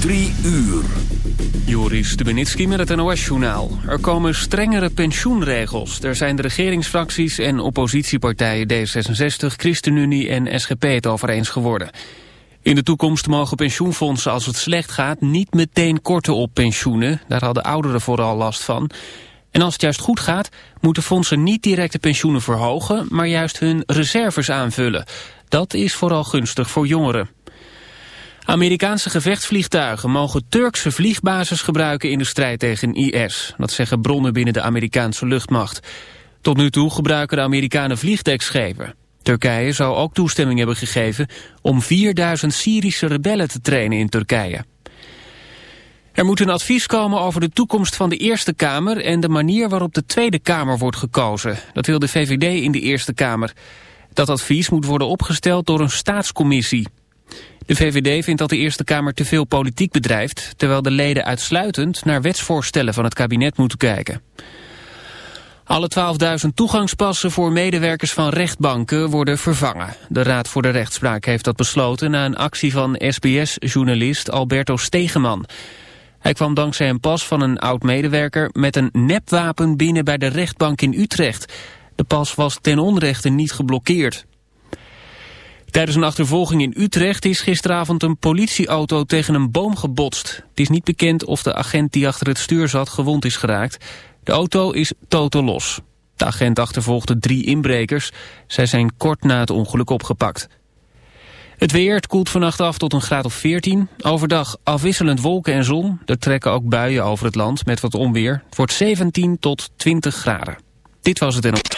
Drie uur. Joris Stubenitski met het NOS-journaal. Er komen strengere pensioenregels. Daar zijn de regeringsfracties en oppositiepartijen D66, ChristenUnie en SGP het over eens geworden. In de toekomst mogen pensioenfondsen als het slecht gaat niet meteen korten op pensioenen. Daar hadden ouderen vooral last van. En als het juist goed gaat, moeten fondsen niet direct de pensioenen verhogen, maar juist hun reserves aanvullen. Dat is vooral gunstig voor jongeren. Amerikaanse gevechtsvliegtuigen mogen Turkse vliegbases gebruiken in de strijd tegen IS. Dat zeggen bronnen binnen de Amerikaanse luchtmacht. Tot nu toe gebruiken de Amerikanen vliegdekschepen. Turkije zou ook toestemming hebben gegeven om 4000 Syrische rebellen te trainen in Turkije. Er moet een advies komen over de toekomst van de Eerste Kamer en de manier waarop de Tweede Kamer wordt gekozen. Dat wil de VVD in de Eerste Kamer. Dat advies moet worden opgesteld door een staatscommissie. De VVD vindt dat de Eerste Kamer te veel politiek bedrijft... terwijl de leden uitsluitend naar wetsvoorstellen van het kabinet moeten kijken. Alle 12.000 toegangspassen voor medewerkers van rechtbanken worden vervangen. De Raad voor de Rechtspraak heeft dat besloten na een actie van SBS-journalist Alberto Stegeman. Hij kwam dankzij een pas van een oud-medewerker met een nepwapen binnen bij de rechtbank in Utrecht. De pas was ten onrechte niet geblokkeerd. Tijdens een achtervolging in Utrecht is gisteravond een politieauto tegen een boom gebotst. Het is niet bekend of de agent die achter het stuur zat gewond is geraakt. De auto is totaal los. De agent achtervolgde drie inbrekers. Zij zijn kort na het ongeluk opgepakt. Het weer koelt vannacht af tot een graad of 14. Overdag afwisselend wolken en zon. Er trekken ook buien over het land met wat onweer. Het wordt 17 tot 20 graden. Dit was het en op.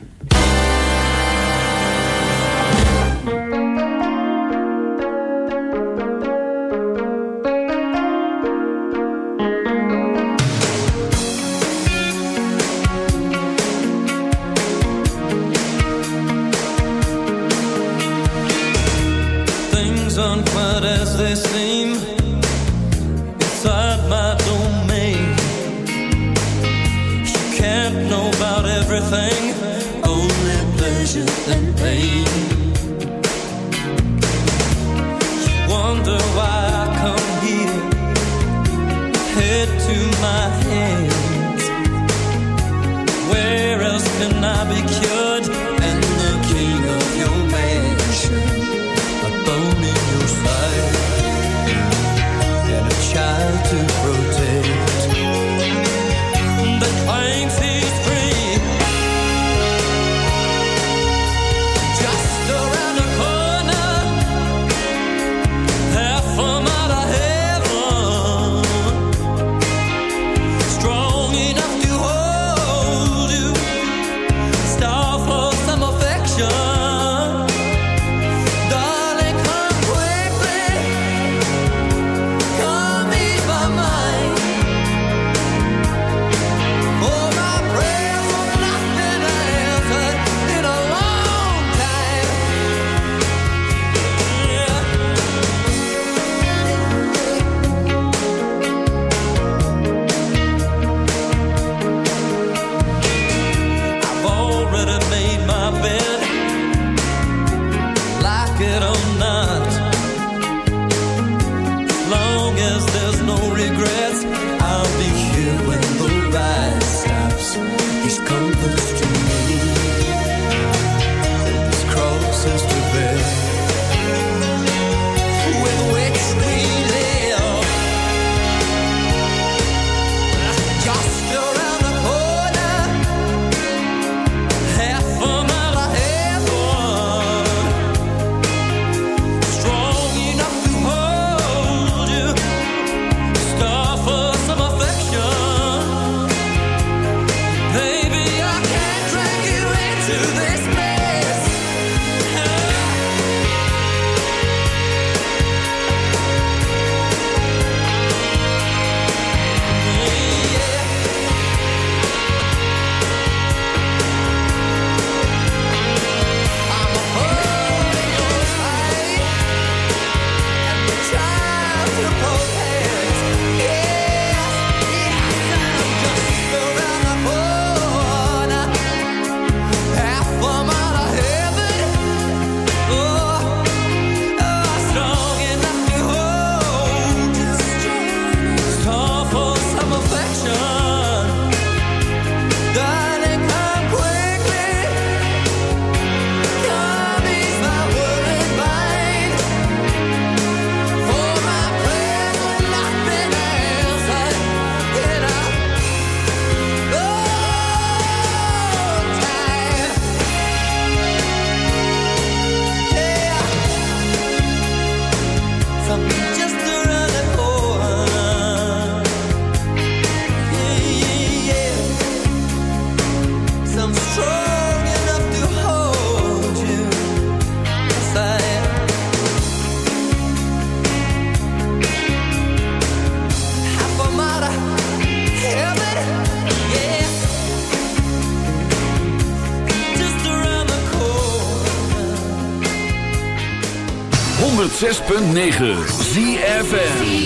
106.9 ZFN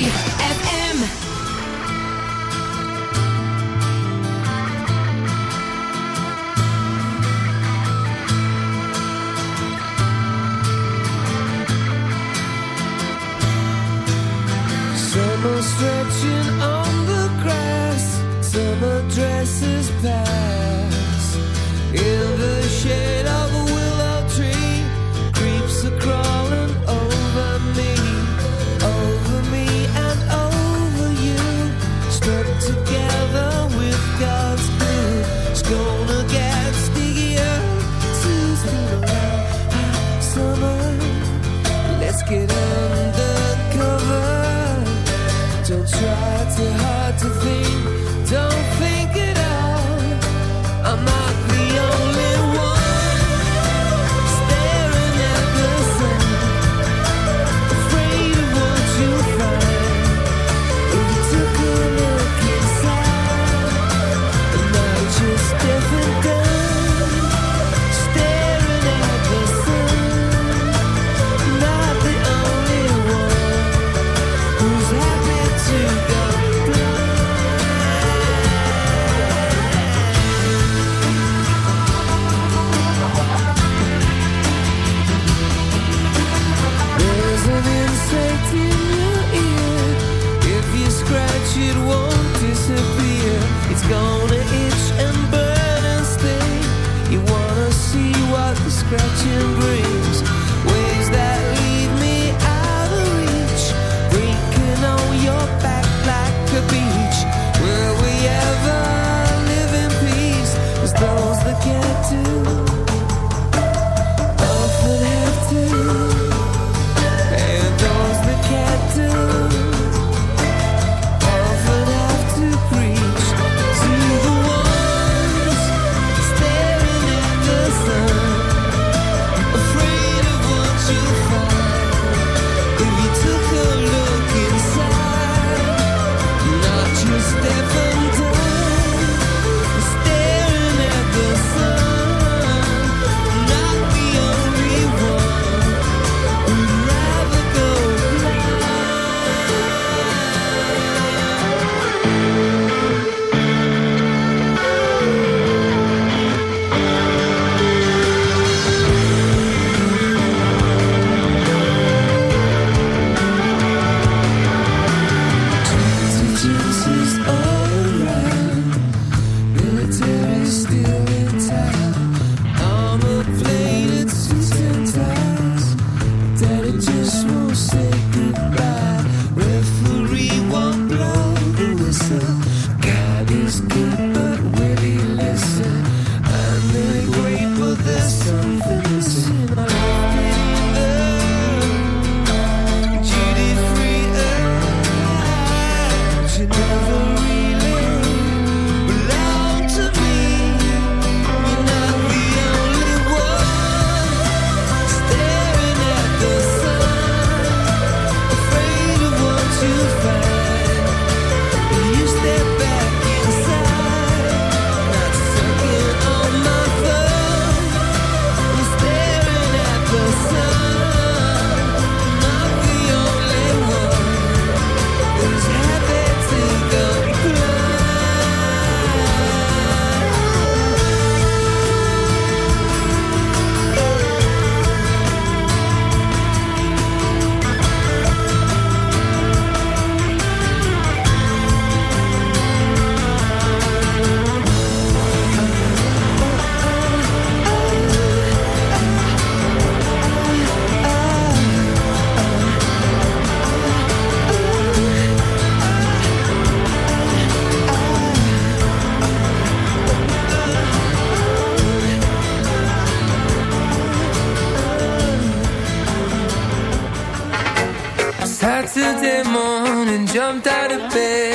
baby.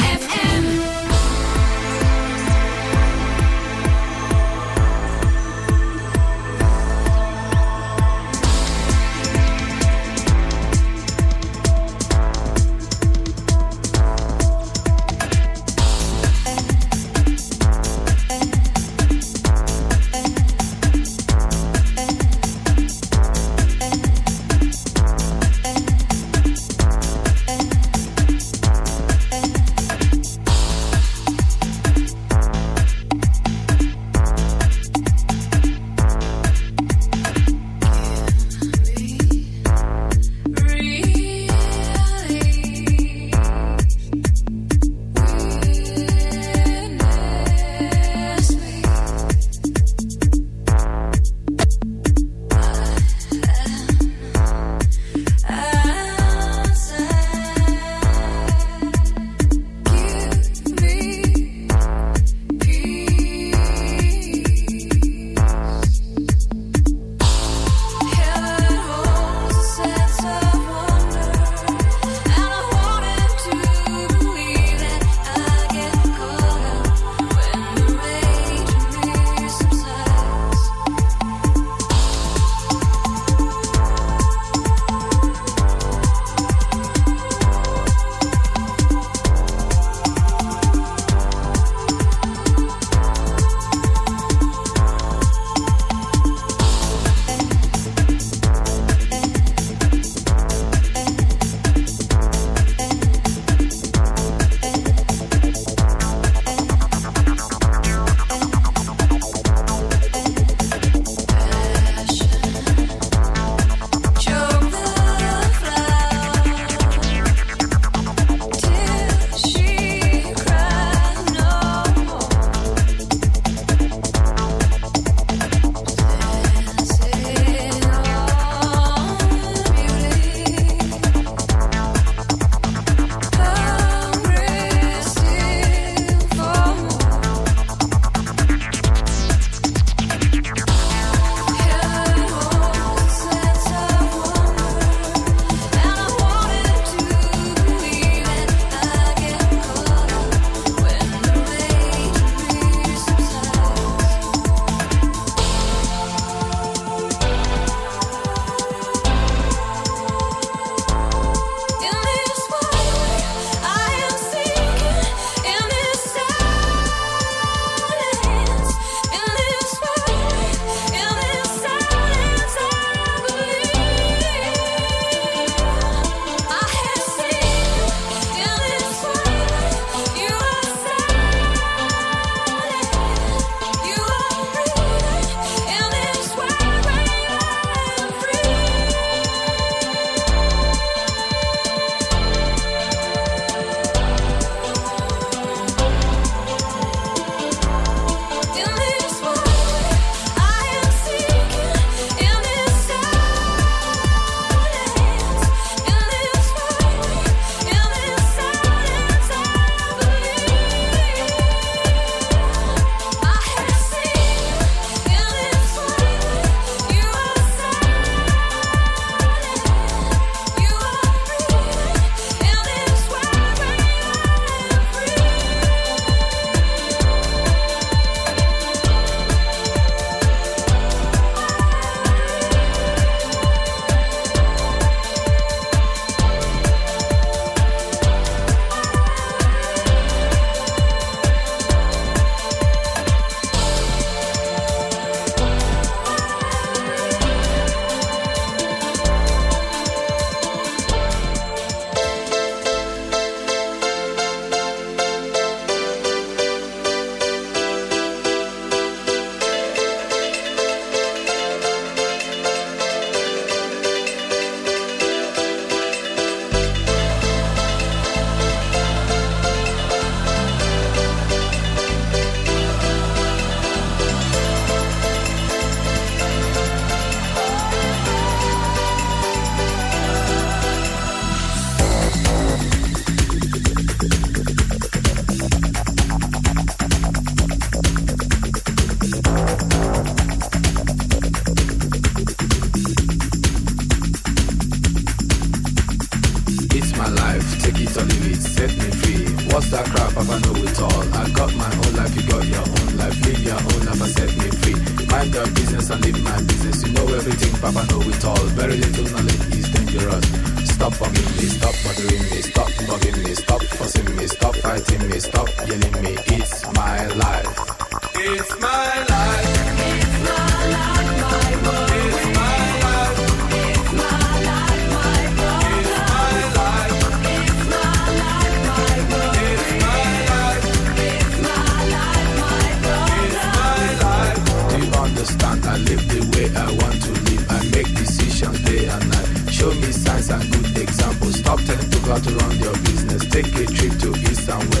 Show me signs and good examples. Stop telling people how to run your business. Take a trip to East and West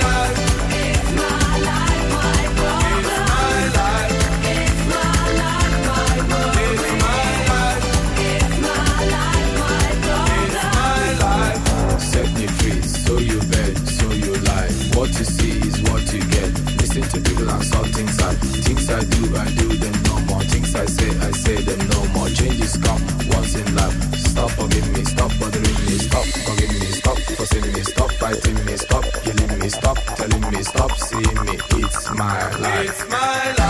people assault things I things I do, I do them no more. Things I say, I say them no more. Changes come once in life. Stop forgiving me, stop bothering me, stop forgiving me, stop forsaking me, stop fighting me, stop killing me, stop telling me, stop seeing me. It's my life. It's my life.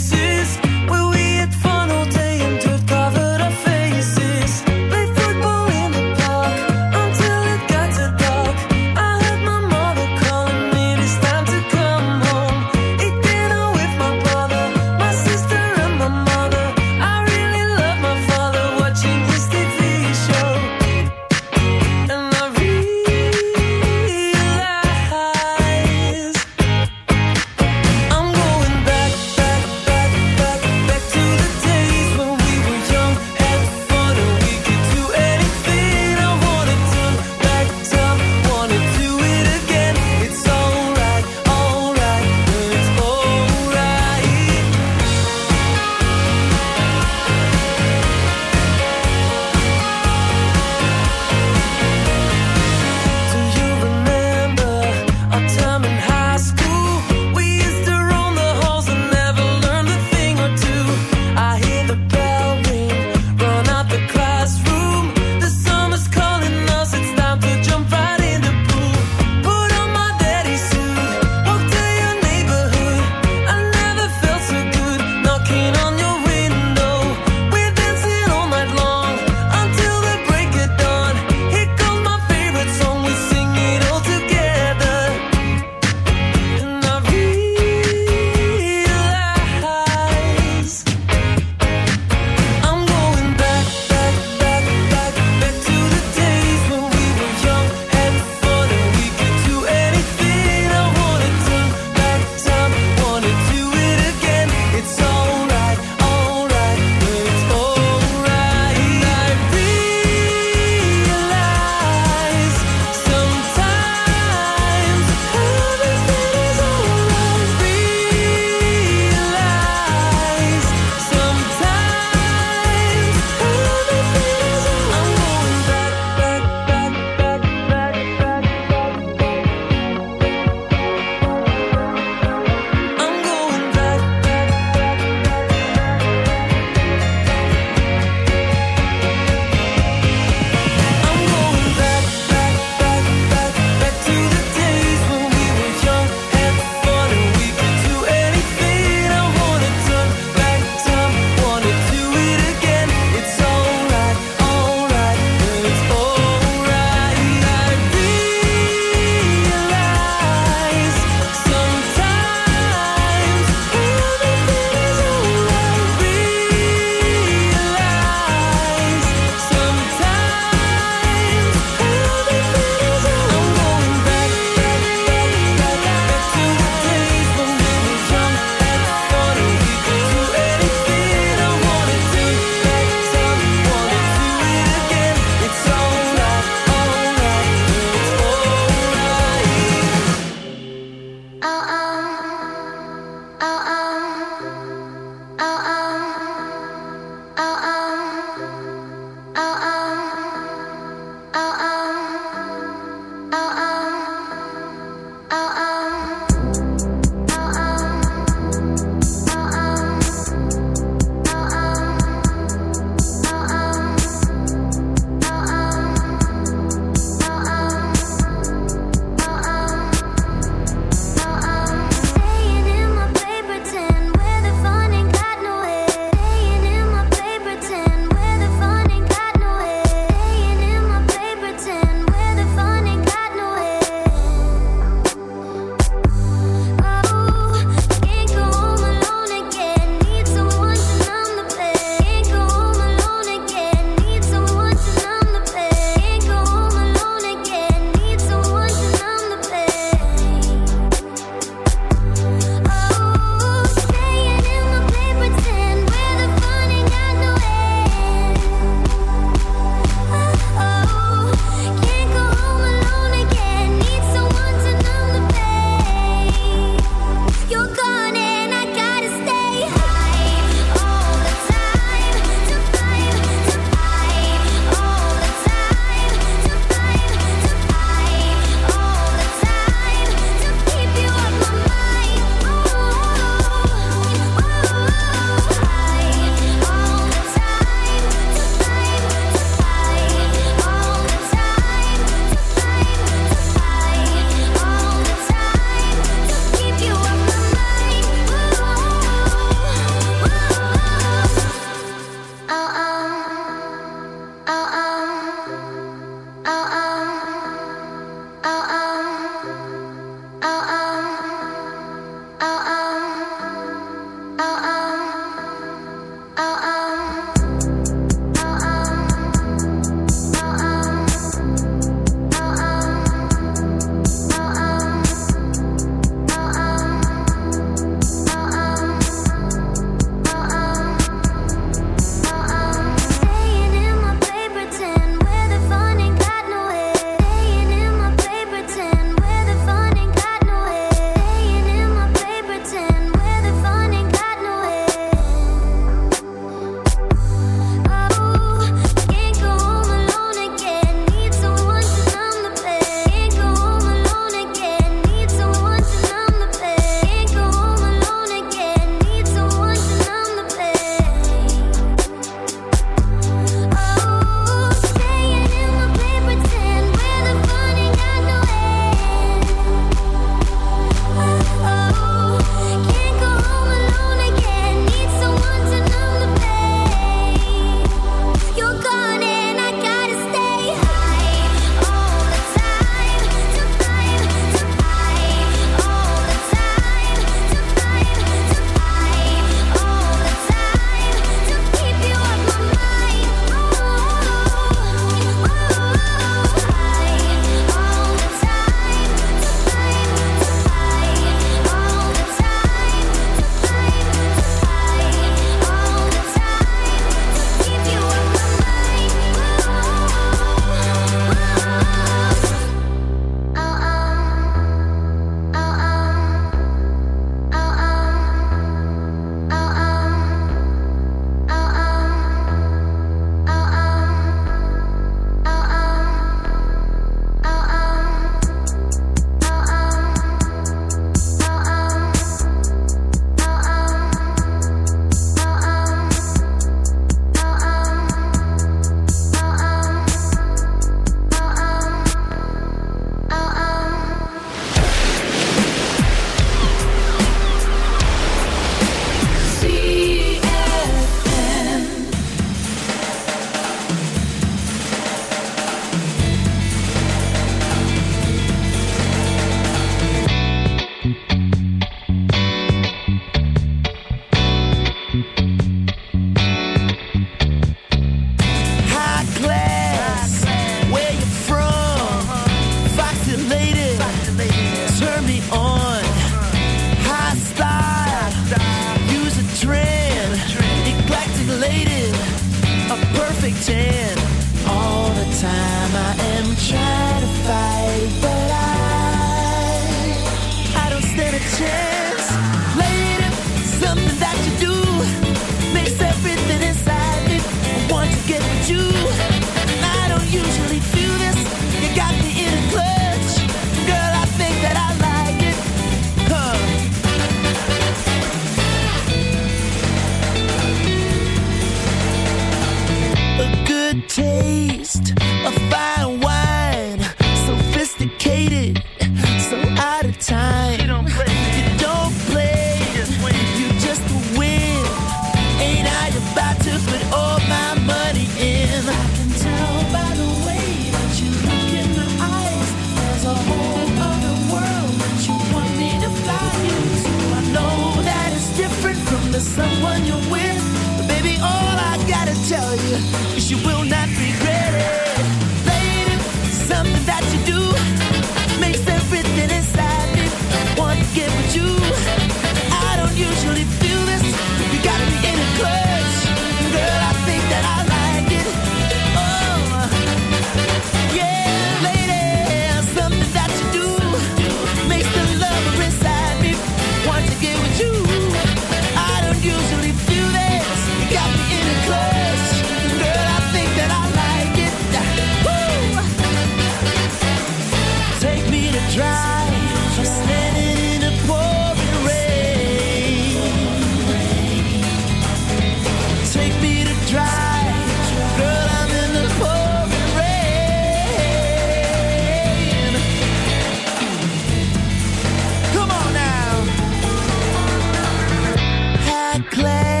clay.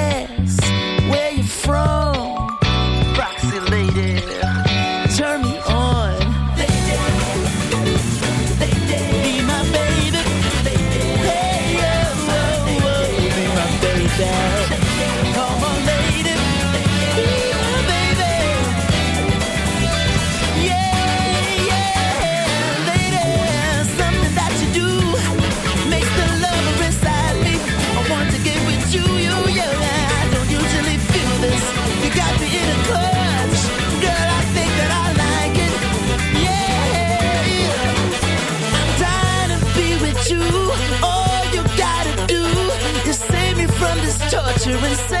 doing say.